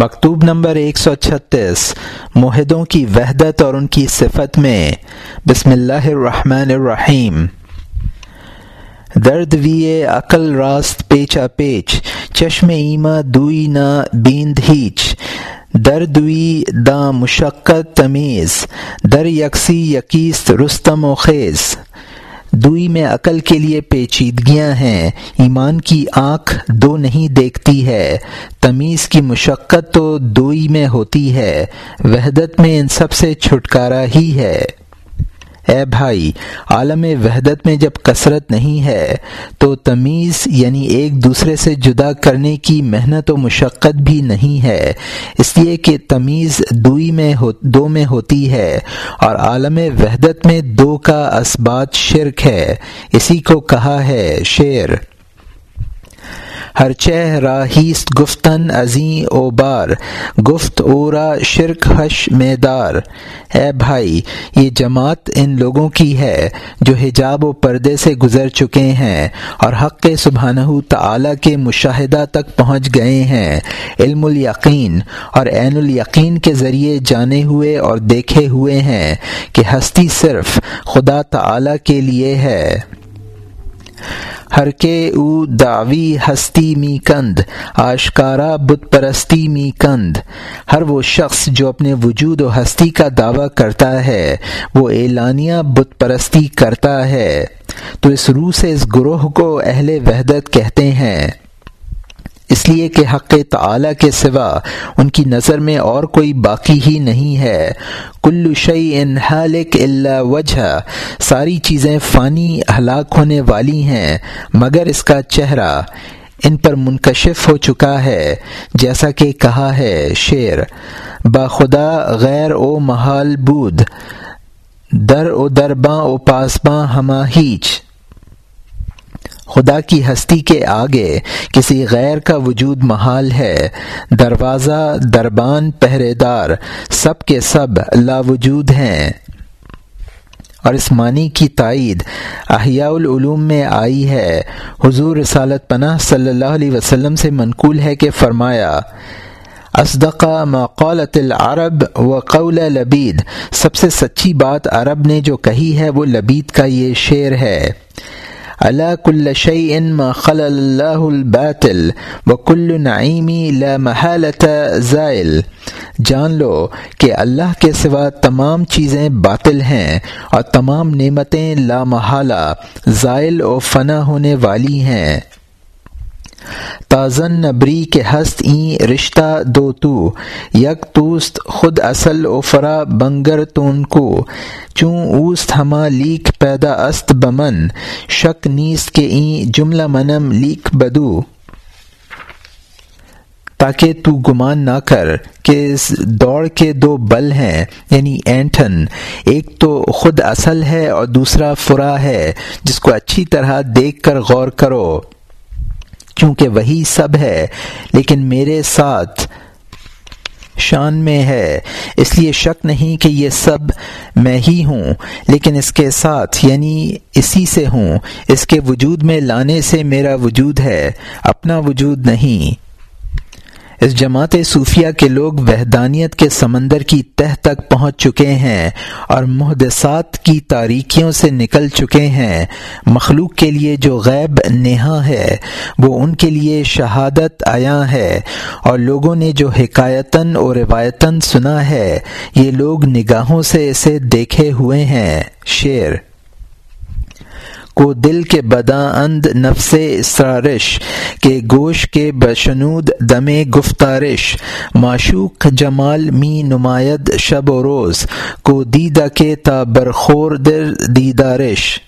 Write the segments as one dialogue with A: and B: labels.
A: مکتوب نمبر ایک سو چھتیس معاہدوں کی وحدت اور ان کی صفت میں۔ بسم اللہ الرحمن الرحیم۔ درد وی عقل راست، پیچا پیچ۔ چشم ایما دوئی نہ، بیند ہیچ۔ دردوی دا مشقت تمیز۔ در یکسی یکیست، رستم و خیز۔ دوئی میں عقل کے لیے پیچیدگیاں ہیں۔ ایمان کی آنکھ دو نہیں دیکھتی ہے۔ تمیز کی مشقت تو دوئی میں ہوتی ہے۔ وحدت میں ان سب سے چھٹکارا ہی ہے۔ اے بھائی، عالم وحدت میں جب کثرت نہیں ہے، تو تمیز یعنی ایک دوسرے سے جدا کرنے کی محنت و مشقت بھی نہیں ہے۔ اس لیے کہ تمیز دوئی میں ہو، دو میں ہوتی ہے، اور عالم وحدت میں دو کا اسبات شرک ہے۔ اسی کو کہا ہے شعر۔ ہر چہ راہیست گفتن ازیں او بار، گفت اورا شرک حش میدار۔ اے بھائی، یہ جماعت ان لوگوں کی ہے جو حجاب و پردے سے گزر چکے ہیں اور حق سبحانہ تعالی کے مشاہدہ تک پہنچ گئے ہیں۔ علم الیقین اور عین الیقین کے ذریعے جانے ہوئے اور دیکھے ہوئے ہیں کہ ہستی صرف خدا تعالی کے لیے ہے۔ ہر کے او دعوی ہستی می کند، آشکارا بت پرستی می کند۔ ہر وہ شخص جو اپنے وجود و ہستی کا دعویٰ کرتا ہے، وہ اعلانیہ بت پرستی کرتا ہے۔ تو اس روح سے اس گروہ کو اہل وحدت کہتے ہیں۔ اس لیے کہ حق تعالی کے سوا ان کی نظر میں اور کوئی باقی ہی نہیں ہے۔ کل شعی ان حالک اللہ وجہ، ساری چیزیں فانی ہلاک ہونے والی ہیں، مگر اس کا چہرہ ان پر منکشف ہو چکا ہے، جیسا کہ کہا ہے شعر باخدا غیر او محال بود، در او درباں او پاسباں ہما ہیچ۔ خدا کی ہستی کے آگے کسی غیر کا وجود محال ہے۔ دروازہ، دربان پہرے دار سب کے سب لا وجود ہیں۔ اور اس معنی کی تائید احیاء العلوم میں آئی ہے۔ حضور رسالت پناہ صلی اللہ علیہ وسلم سے منقول ہے کہ فرمایا اسدقہ قولت العرب و قول لبید۔ سب سے سچی بات عرب نے جو کہی ہے، وہ لبید کا یہ شعر ہے۔ اللہ کل شعی ما خل اللہ الباطل و کل نعیمی لا محالت زائل جان لو کہ اللہ کے سوا تمام چیزیں باطل ہیں اور تمام نعمتیں لا محالہ، زائل و فنا ہونے والی ہیں۔ تازن نبری کے ہست این رشتہ دو تو، یک توست خود اصل فرا بنگر تون کو، چوں اوست ہما لیک پیدا است بمن، شک نیست کے این جملہ منم لیک بدو۔ تاکہ تو گمان نہ کر کہ اس دوڑ کے دو بل ہیں یعنی اینٹن ایک تو خود اصل ہے اور دوسرا فرا ہے، جس کو اچھی طرح دیکھ کر غور کرو۔ کیونکہ وہی سب ہے، لیکن میرے ساتھ شان میں ہے۔ اس لیے شک نہیں کہ یہ سب میں ہی ہوں، لیکن اس کے ساتھ یعنی اسی سے ہوں۔ اس کے وجود میں لانے سے میرا وجود ہے، اپنا وجود نہیں۔ اس جماعت صوفیہ کے لوگ وحدانیت کے سمندر کی تہ تک پہنچ چکے ہیں اور محدثات کی تاریکیوں سے نکل چکے ہیں۔ مخلوق کے لیے جو غیب نہا ہے، وہ ان کے لیے شہادت آیا ہے۔ اور لوگوں نے جو حکایتاً اور روایتاً سنا ہے، یہ لوگ نگاہوں سے اسے دیکھے ہوئے ہیں۔ شعر کو دل کے بدا اند نفس اسرارش کے گوش کے بشنود دم گفتارش۔ معشوق جمال می نمایت شب و روز، کو دیدہ کے تا برخور در دیدارش۔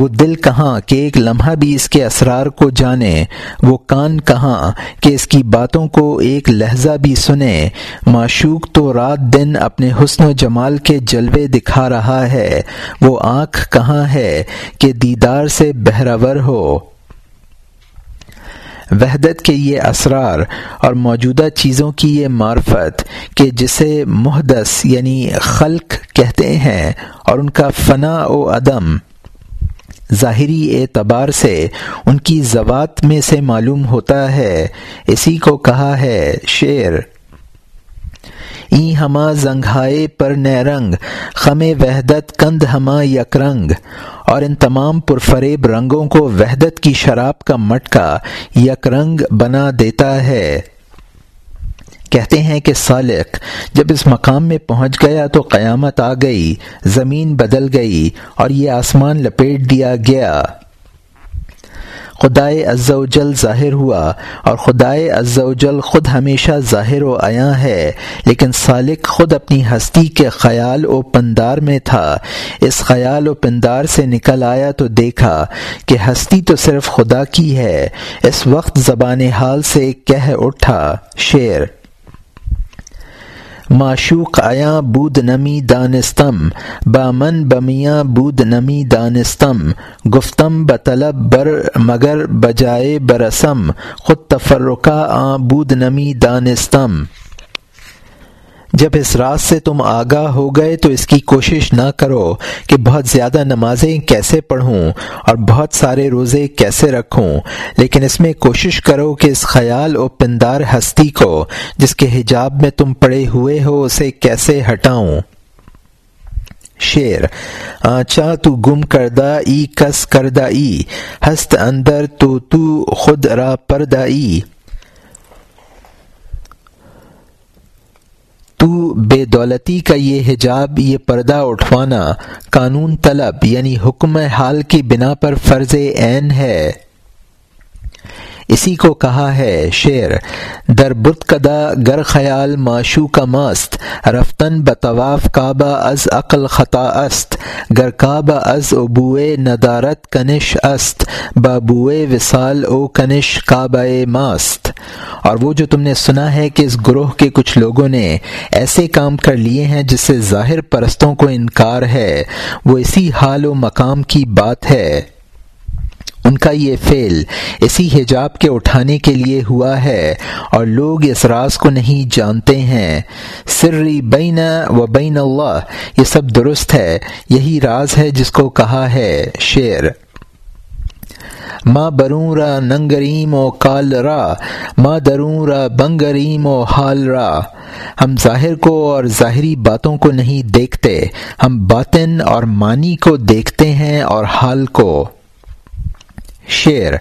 A: وہ دل کہاں کہ ایک لمحہ بھی اس کے اسرار کو جانے، وہ کان کہاں کہ اس کی باتوں کو ایک لہجہ بھی سنے۔ معشوق تو رات دن اپنے حسن و جمال کے جلوے دکھا رہا ہے۔ وہ آنکھ کہاں ہے کہ دیدار سے بہرور ہو۔ وحدت کے یہ اسرار اور موجودہ چیزوں کی یہ معرفت کہ جسے محدث یعنی خلق کہتے ہیں اور ان کا فنا و عدم ظاہری اعتبار سے ان کی زوات میں سے معلوم ہوتا ہے۔ اسی کو کہا ہے شعر۔ ای ہما زنگھائے پر نیرنگ، خم وحدت کند ہما یک رنگ اور ان تمام پرفریب رنگوں کو وحدت کی شراب کا مٹکا یک رنگ بنا دیتا ہے۔ کہتے ہیں کہ سالق جب اس مقام میں پہنچ گیا تو قیامت آ گئی، زمین بدل گئی اور یہ آسمان لپیٹ دیا گیا۔ خدائے و جل ظاہر ہوا اور خدائے و جل خود ہمیشہ ظاہر و عیاں ہے، لیکن سالک خود اپنی ہستی کے خیال و پندار میں تھا۔ اس خیال و پندار سے نکل آیا تو دیکھا کہ ہستی تو صرف خدا کی ہے۔ اس وقت زبان حال سے کہہ اٹھا شعر معشوق آیا بود نمی دانستم بامن بمیاں بود نمی دانستم. گفتم بطلب بر مگر بجائے برسم، خود تفرقہ آ بود نمی دانستم. جب اس راز سے تم آگاہ ہو گئے تو اس کی کوشش نہ کرو کہ بہت زیادہ نمازیں کیسے پڑھوں اور بہت سارے روزے کیسے رکھوں، لیکن اس میں کوشش کرو کہ اس خیال و پندار ہستی کو جس کے حجاب میں تم پڑے ہوئے ہو اسے کیسے ہٹاؤں۔ شیر آچا تو گم کردہ ای، کس کردہ ای؟ ہست اندر تو تو خود را پردہ ای۔ تو بے دولتی کا یہ حجاب، یہ پردہ اٹھوانا، قانون طلب یعنی حکم حال کی بنا پر فرض عین ہے۔ اسی کو کہا ہے شعر، در بت کدا گر خیال معشو کا مست رفتن بطواف کعبہ از عقل خطا است، گر کعبہ از ابوئے ندارت کنش است، بابوئے وصال او کنش کعبہ ماست. اور وہ جو تم نے سنا ہے کہ اس گروہ کے کچھ لوگوں نے ایسے کام کر لیے ہیں جس سے ظاہر پرستوں کو انکار ہے، وہ اسی حال و مقام کی بات ہے۔ ان کا یہ فعل اسی حجاب کے اٹھانے کے لیے ہوا ہے اور لوگ اس راز کو نہیں جانتے ہیں۔ سری بین و بین اللہ، یہ سب درست ہے، یہی راز ہے جس کو کہا ہے شعر۔ ماں بروں را ننگریم و کال را ماں دروں را بنگریم و حال را ہم ظاہر کو اور ظاہری باتوں کو نہیں دیکھتے، ہم باطن اور معنی کو دیکھتے ہیں اور حال کو۔ شعر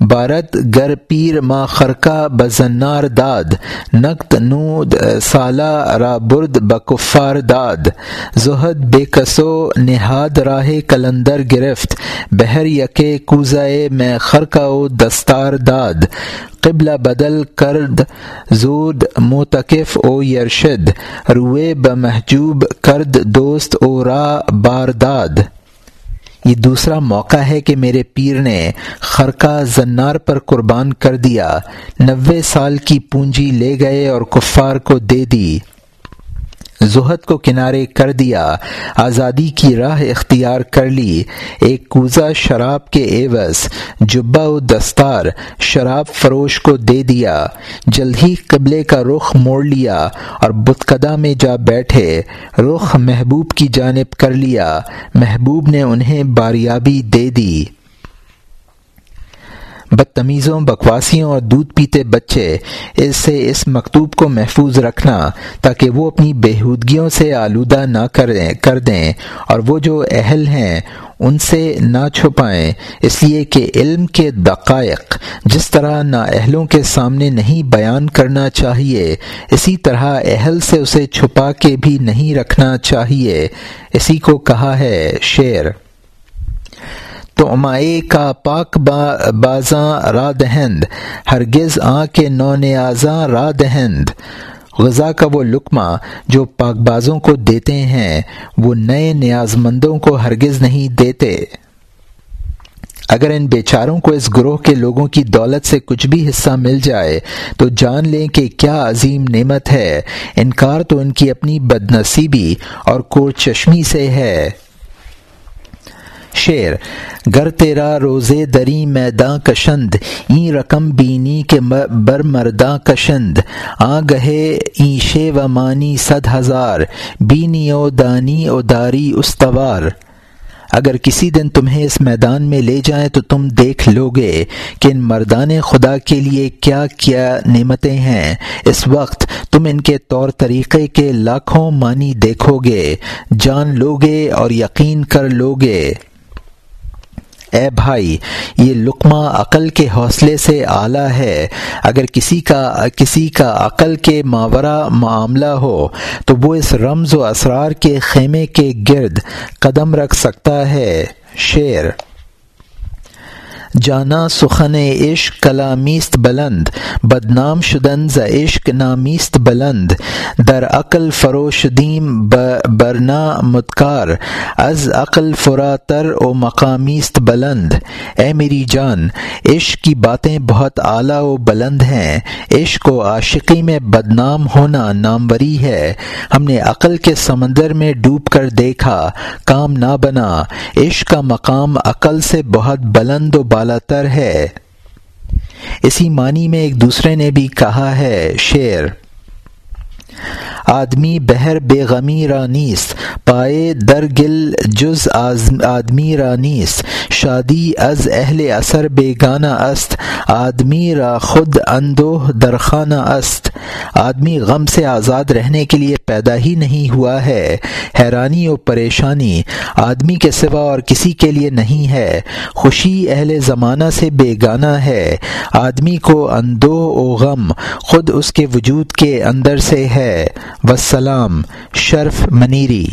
A: بارت گر پیر ما خرکا بزنار داد نقط نود سالہ را برد بکفار داد۔ زہد بے کسو نہاد راہ کلندر گرفت، بہر یکے کوزائے میں خرکا و دستار داد۔ قبلہ بدل کرد، زود موتقف او یرشد۔ روئے بمحجوب کرد دوست او را بارداد۔ یہ دوسرا موقع ہے کہ میرے پیر نے خرقہ زنار پر قربان کر دیا، نوے سال کی پونجی لے گئے اور کفار کو دے دی۔ زہد کو کنارے کر دیا، آزادی کی راہ اختیار کر لی۔ ایک کوزہ شراب کے ایوز جبا و دستار شراب فروش کو دے دیا۔ جلد ہی قبلے کا رخ موڑ لیا اور بتکدا میں جا بیٹھے۔ رخ محبوب کی جانب کر لیا۔ محبوب نے انہیں باریابی دے دی۔ بدتمیزوں، بکواسیوں اور دودھ پیتے بچے، اس سے اس مکتوب کو محفوظ رکھنا، تاکہ وہ اپنی بےحودگیوں سے آلودہ نہ کر دیں، اور وہ جو اہل ہیں، ان سے نہ چھپائیں۔ اس لیے کہ علم کے دقائق، جس طرح نا اہلوں کے سامنے نہیں بیان کرنا چاہیے، اسی طرح اہل سے اسے چھپا کے بھی نہیں رکھنا چاہیے۔ اسی کو کہا ہے شعر۔ تو امائے کا پاک با، بازاں را دہند، ہرگز آ کے نو نیازاں را دہند۔ غذا کا وہ لقمہ جو پاک بازوں کو دیتے ہیں، وہ نئے نیاز مندوں کو ہرگز نہیں دیتے۔ اگر ان بیچاروں کو اس گروہ کے لوگوں کی دولت سے کچھ بھی حصہ مل جائے، تو جان لیں کہ کیا عظیم نعمت ہے۔ انکار تو ان کی اپنی بد نصیبی اور کور چشمی سے ہے۔ شعر، گر تیرا روزے دری میداں کشند، این رقم بینی کے بر مرداں کشند۔ آ گہے ایشے و مانی صد ہزار، بینی او دانی او داری استوار۔ اگر کسی دن تمہیں اس میدان میں لے جائیں تو تم دیکھ لو گے کہ ان مردان خدا کے لیے کیا کیا نعمتیں ہیں۔ اس وقت تم ان کے طور طریقے کے لاکھوں معنی دیکھو گے جان لو گے اور یقین کر لو گے اے بھائی، یہ لقمہ عقل کے حوصلے سے اعلیٰ ہے۔ اگر کسی کا کسی کا عقل کے ماورہ معاملہ ہو، تو وہ اس رمز و اسرار کے خیمے کے گرد قدم رکھ سکتا ہے۔ شعر جانا سخن عشق کلامیست بلند، بدنام شدن ز عشق نامیست بلند، در عقل فروشدیم برنا متکار از عقل فراتر و مقامیست بلند. اے میری جان، عشق کی باتیں بہت اعلیٰ و بلند ہیں، عشق و عاشقی میں بدنام ہونا ناموری ہے۔ ہم نے عقل کے سمندر میں ڈوب کر دیکھا، کام نہ بنا، عشق کا مقام عقل سے بہت بلند و بالا تر ہے۔ اسی معنی میں ایک دوسرے نے بھی کہا ہے، شعر۔ آدمی بہر بے غمی رانیس نیست۔ در گل جز آدمی رانیس شادی از اہل اثر بے است، آدمی را خود اندوہ درخانہ است۔ آدمی غم سے آزاد رہنے کے لیے پیدا ہی نہیں ہوا ہے، حیرانی و پریشانی۔ آدمی کے سوا اور کسی کے لیے نہیں ہے، خوشی اہل زمانہ سے بے ہے۔ آدمی کو اندو و غم خود اس کے وجود کے اندر سے ہے۔ وسلام شرف منیری۔